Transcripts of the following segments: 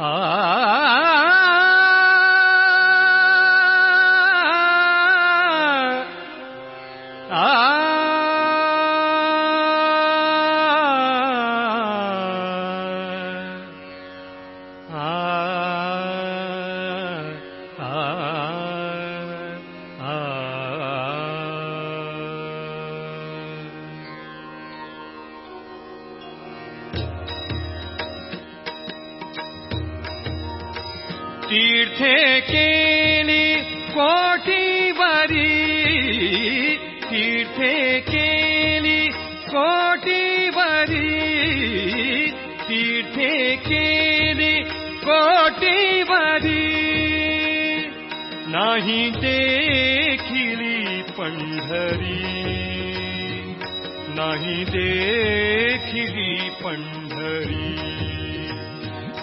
ಆ तीर्थे केली कोटि वरी तीर्थे केली कोटि वरी तीर्थे केली कोटि वरी नाही नाही देखिली पंढरी।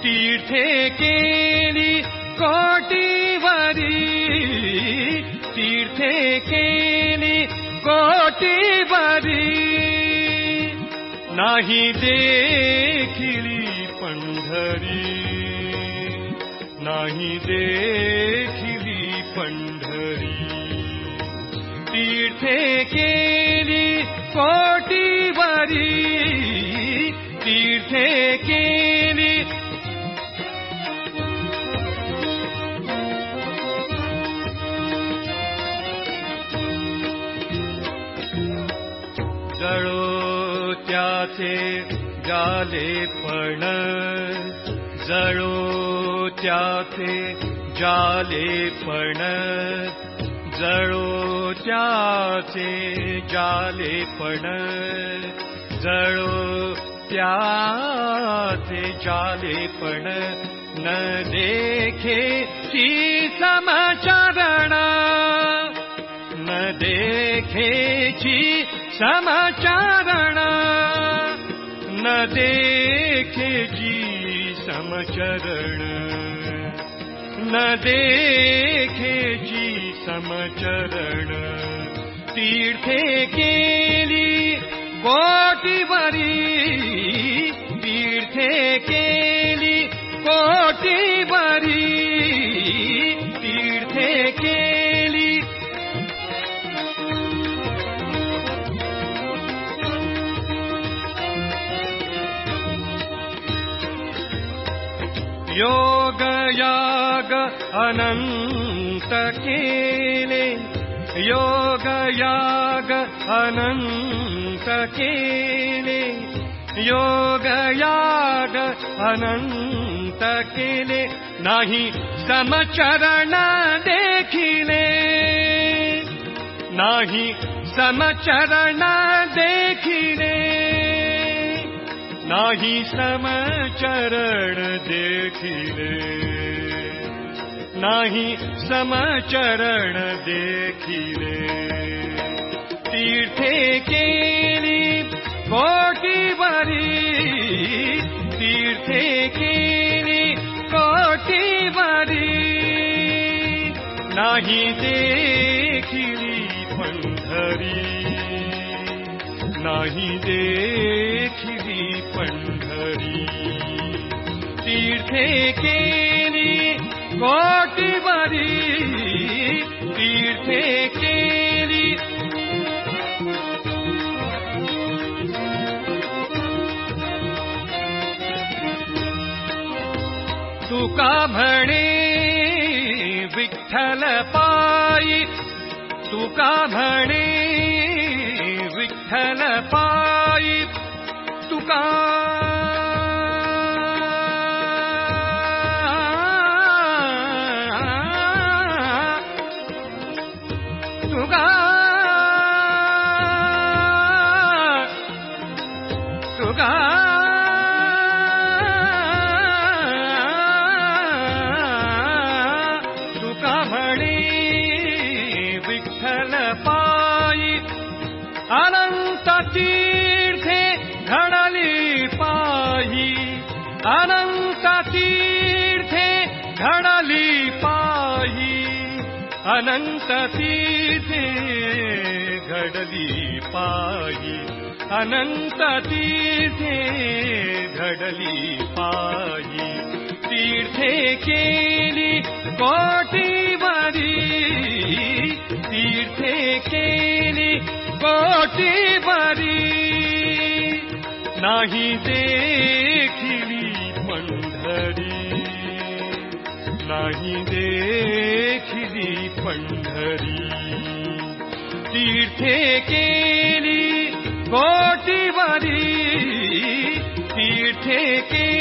तीर्थे केली कोटिवरी तीर्थे केली कोटिवरी। नाही देखिली पंढरी नाही देखिली पंढरी। तीर्थे केली कोटिवरी तीर्थे केली त्याचे जालेपण जळो त्याचे जालेपण जळो त्याचे जालेपण न देखे समाचारण न देखेची समचरण। न देखेची समचरण। न देखेची समचरण। तीर्थे केली कोटिवरी तीर्थे योगयाग अनन्त केले योगयाग अनन्त योगयाग अनन्त केले नाही समचरण देखिले। नाही समचरण देखिले नाही समचरण देखिले। नाही समचरण देखिले। तीर्थे केली कोटिवरी तीर्थे केली कोटिवरी नाही देखिली पंढरी नाही देखिली तीर्थे कोटिवरी तीर्थे केली। तुका म्हणे विठ्ठल पायी। तुका म्हणे विठ्ठल पायी। तुका तीर्थे पाही अनंत तीर्थे घडली तीर्थे केली कोटिवरी तीर्थे नाही देखिली पंढरी नाही देखिली पंढरी। तीर्थे केली कोटिवरी तीर्थे केली